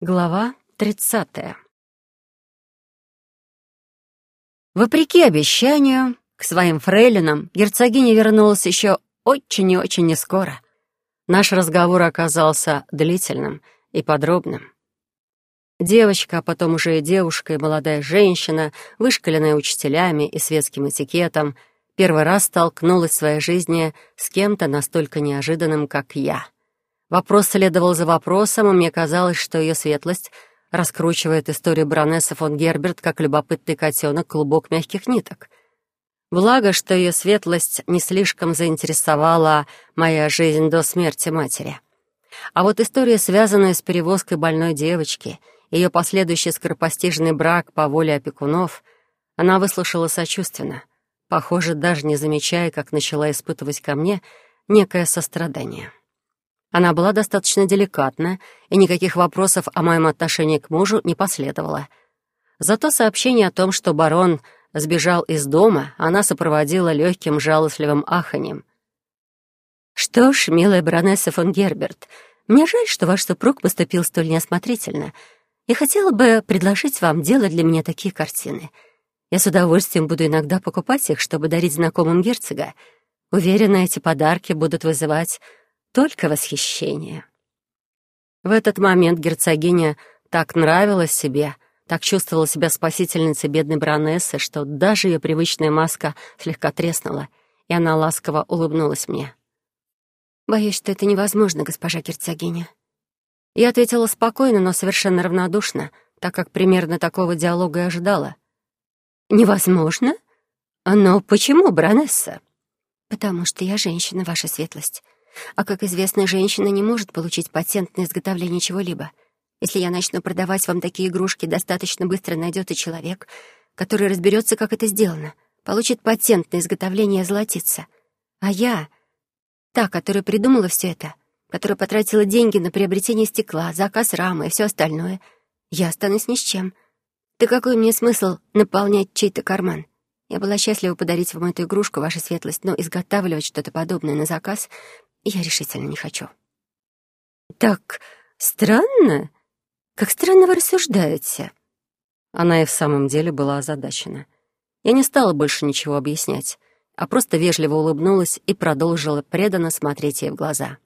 Глава тридцатая. Вопреки обещанию, к своим фрейлинам герцогиня вернулась еще очень и очень нескоро. Наш разговор оказался длительным и подробным. Девочка, а потом уже и девушка, и молодая женщина, вышкаленная учителями и светским этикетом, первый раз столкнулась в своей жизни с кем-то настолько неожиданным, как я — Вопрос следовал за вопросом, и мне казалось, что ее светлость раскручивает историю баронессы фон Герберт как любопытный котенок клубок мягких ниток. Благо, что ее светлость не слишком заинтересовала моя жизнь до смерти матери. А вот история, связанная с перевозкой больной девочки, ее последующий скоропостижный брак по воле опекунов, она выслушала сочувственно, похоже, даже не замечая, как начала испытывать ко мне некое сострадание. Она была достаточно деликатна, и никаких вопросов о моем отношении к мужу не последовало. Зато сообщение о том, что барон сбежал из дома, она сопроводила легким жалостливым аханьем. «Что ж, милая баронесса фон Герберт, мне жаль, что ваш супруг поступил столь неосмотрительно, и хотела бы предложить вам делать для меня такие картины. Я с удовольствием буду иногда покупать их, чтобы дарить знакомым герцога. Уверена, эти подарки будут вызывать только восхищение. В этот момент герцогиня так нравилась себе, так чувствовала себя спасительницей бедной баронессы, что даже ее привычная маска слегка треснула, и она ласково улыбнулась мне. «Боюсь, что это невозможно, госпожа герцогиня». Я ответила спокойно, но совершенно равнодушно, так как примерно такого диалога и ожидала. «Невозможно? Но почему, баронесса?» «Потому что я женщина, ваша светлость. А, как известно, женщина не может получить патент на изготовление чего-либо. Если я начну продавать вам такие игрушки, достаточно быстро найдет и человек, который разберется, как это сделано, получит патент на изготовление и озолотится. А я, та, которая придумала все это, которая потратила деньги на приобретение стекла, заказ рамы и все остальное, я останусь ни с чем. Да какой мне смысл наполнять чей-то карман? Я была счастлива подарить вам эту игрушку, ваша светлость, но изготавливать что-то подобное на заказ я решительно не хочу. «Так странно? Как странно вы рассуждаете?» Она и в самом деле была озадачена. Я не стала больше ничего объяснять, а просто вежливо улыбнулась и продолжила преданно смотреть ей в глаза.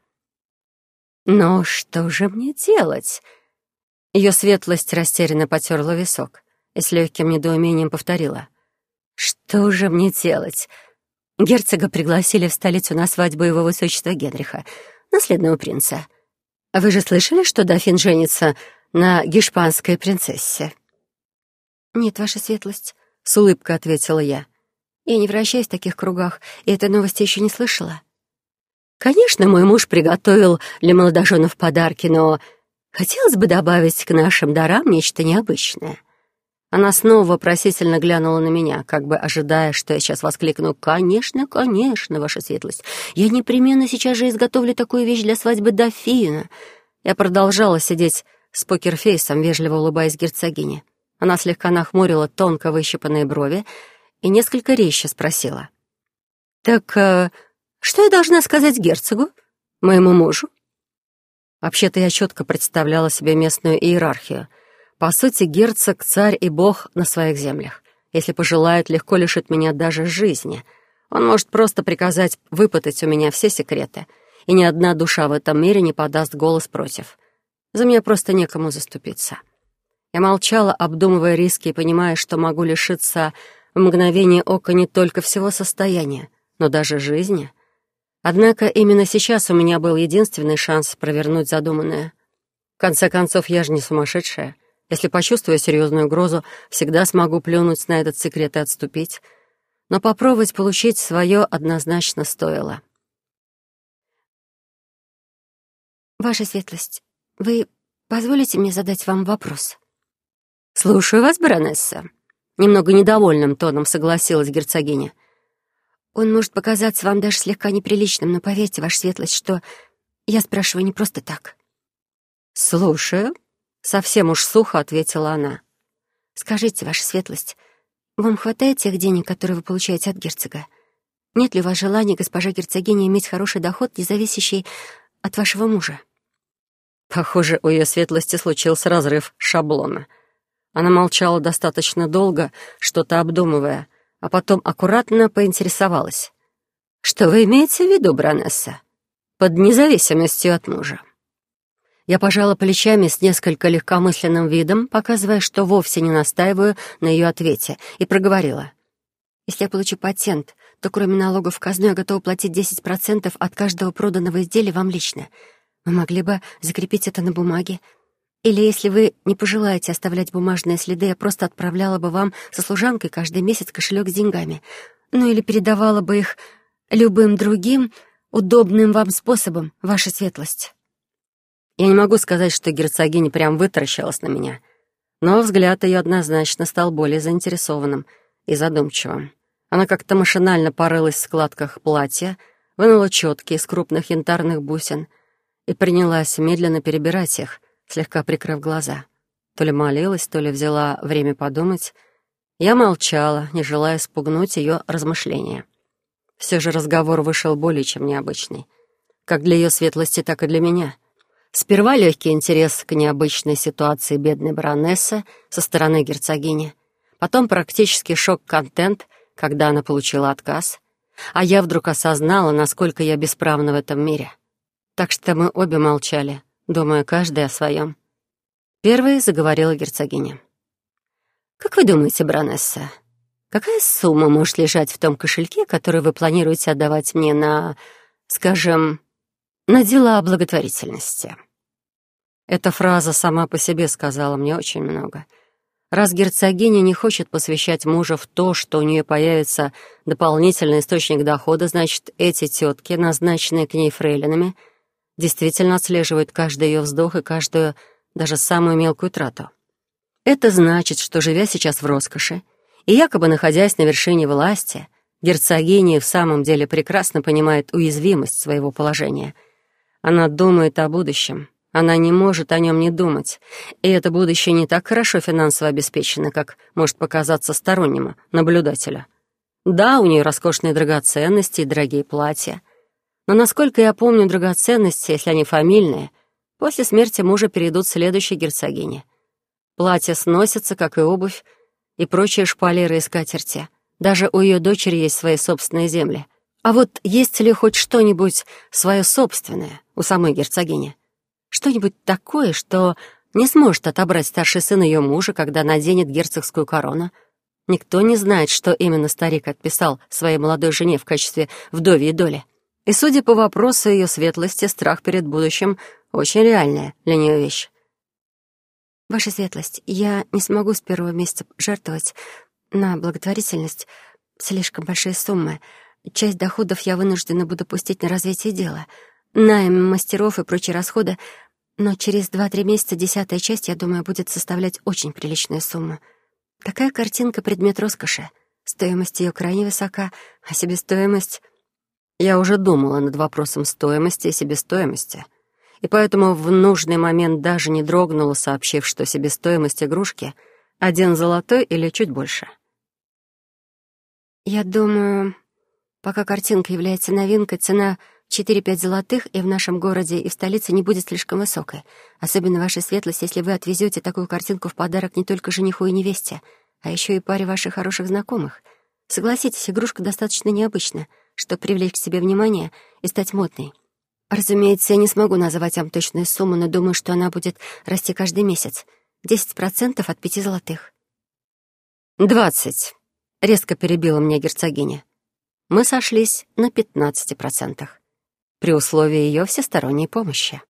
«Но что же мне делать?» Ее светлость растерянно потерла висок и с легким недоумением повторила. «Что же мне делать? Герцога пригласили в столицу на свадьбу его высочества Генриха, наследного принца. Вы же слышали, что дофин женится на гешпанской принцессе?» «Нет, ваша светлость», — с улыбкой ответила я. «Я не вращаюсь в таких кругах, и этой новости еще не слышала». «Конечно, мой муж приготовил для молодоженов подарки, но хотелось бы добавить к нашим дарам нечто необычное». Она снова вопросительно глянула на меня, как бы ожидая, что я сейчас воскликну «Конечно, конечно, ваша светлость! Я непременно сейчас же изготовлю такую вещь для свадьбы дофина!» Я продолжала сидеть с покерфейсом, вежливо улыбаясь герцогине. Она слегка нахмурила тонко выщипанные брови и несколько резче спросила. «Так э, что я должна сказать герцогу, моему мужу?» Вообще-то я четко представляла себе местную иерархию — по сути, герцог, царь и бог на своих землях. Если пожелает, легко лишит меня даже жизни. Он может просто приказать выпытать у меня все секреты, и ни одна душа в этом мире не подаст голос против. За меня просто некому заступиться. Я молчала, обдумывая риски и понимая, что могу лишиться в мгновение ока не только всего состояния, но даже жизни. Однако именно сейчас у меня был единственный шанс провернуть задуманное. В конце концов, я же не сумасшедшая. Если почувствую серьезную угрозу, всегда смогу плюнуть на этот секрет и отступить. Но попробовать получить свое однозначно стоило. «Ваша светлость, вы позволите мне задать вам вопрос?» «Слушаю вас, баронесса», — немного недовольным тоном согласилась герцогиня. «Он может показаться вам даже слегка неприличным, но поверьте, ваша светлость, что я спрашиваю не просто так». «Слушаю», Совсем уж сухо ответила она. «Скажите, ваша светлость, вам хватает тех денег, которые вы получаете от герцога? Нет ли у вас желания, госпожа герцогиня, иметь хороший доход, не зависящий от вашего мужа?» Похоже, у ее светлости случился разрыв шаблона. Она молчала достаточно долго, что-то обдумывая, а потом аккуратно поинтересовалась. «Что вы имеете в виду, Бранесса? Под независимостью от мужа?» Я пожала плечами с несколько легкомысленным видом, показывая, что вовсе не настаиваю на ее ответе, и проговорила. «Если я получу патент, то кроме налогов в казну я готова платить 10% от каждого проданного изделия вам лично. Вы могли бы закрепить это на бумаге. Или если вы не пожелаете оставлять бумажные следы, я просто отправляла бы вам со служанкой каждый месяц кошелек с деньгами. Ну или передавала бы их любым другим, удобным вам способом, ваша светлость». Я не могу сказать, что герцогиня прям вытаращилась на меня, но взгляд ее однозначно стал более заинтересованным и задумчивым. Она как-то машинально порылась в складках платья, вынула четки из крупных янтарных бусин и принялась медленно перебирать их, слегка прикрыв глаза. То ли молилась, то ли взяла время подумать. Я молчала, не желая спугнуть ее размышления. Все же разговор вышел более чем необычный. Как для ее светлости, так и для меня — Сперва легкий интерес к необычной ситуации бедной баронессы со стороны герцогини, потом практически шок-контент, когда она получила отказ, а я вдруг осознала, насколько я бесправна в этом мире. Так что мы обе молчали, думая каждый о своем. Первой заговорила герцогиня. «Как вы думаете, баронесса, какая сумма может лежать в том кошельке, который вы планируете отдавать мне на, скажем, на дела благотворительности. Эта фраза сама по себе сказала мне очень много. Раз герцогиня не хочет посвящать мужа в то, что у нее появится дополнительный источник дохода, значит, эти тетки, назначенные к ней фрейлинами, действительно отслеживают каждый ее вздох и каждую, даже самую мелкую трату. Это значит, что, живя сейчас в роскоши и якобы находясь на вершине власти, герцогиня в самом деле прекрасно понимает уязвимость своего положения — она думает о будущем. Она не может о нем не думать. И это будущее не так хорошо финансово обеспечено, как может показаться стороннему наблюдателю. Да, у нее роскошные драгоценности и дорогие платья. Но, насколько я помню, драгоценности, если они фамильные, после смерти мужа перейдут следующей герцогине. Платья сносятся, как и обувь, и прочие шпалеры и скатерти. Даже у ее дочери есть свои собственные земли. А вот есть ли хоть что-нибудь свое собственное у самой герцогини? Что-нибудь такое, что не сможет отобрать старший сын ее мужа, когда наденет герцогскую корону? Никто не знает, что именно старик отписал своей молодой жене в качестве вдовьей доли. И, судя по вопросу ее светлости, страх перед будущим — очень реальная для нее вещь. «Ваша светлость, я не смогу с первого месяца жертвовать на благотворительность слишком большие суммы. Часть доходов я вынуждена буду пустить на развитие дела, найм мастеров и прочие расходы, но через два-три месяца десятая часть, я думаю, будет составлять очень приличную сумму. Такая картинка — предмет роскоши. Стоимость ее крайне высока, а себестоимость... Я уже думала над вопросом стоимости и себестоимости, и поэтому в нужный момент даже не дрогнула, сообщив, что себестоимость игрушки — один золотой или чуть больше. «Я думаю, Пока картинка является новинкой, цена 4-5 золотых и в нашем городе, и в столице не будет слишком высокой. Особенно ваша светлость, если вы отвезете такую картинку в подарок не только жениху и невесте, а еще и паре ваших хороших знакомых. Согласитесь, игрушка достаточно необычна, чтобы привлечь к себе внимание и стать модной. Разумеется, я не смогу называть вам точную сумму, но думаю, что она будет расти каждый месяц. 10% от пяти золотых. «Двадцать», — резко перебила меня герцогиня мы сошлись на 15%, при условии ее всесторонней помощи.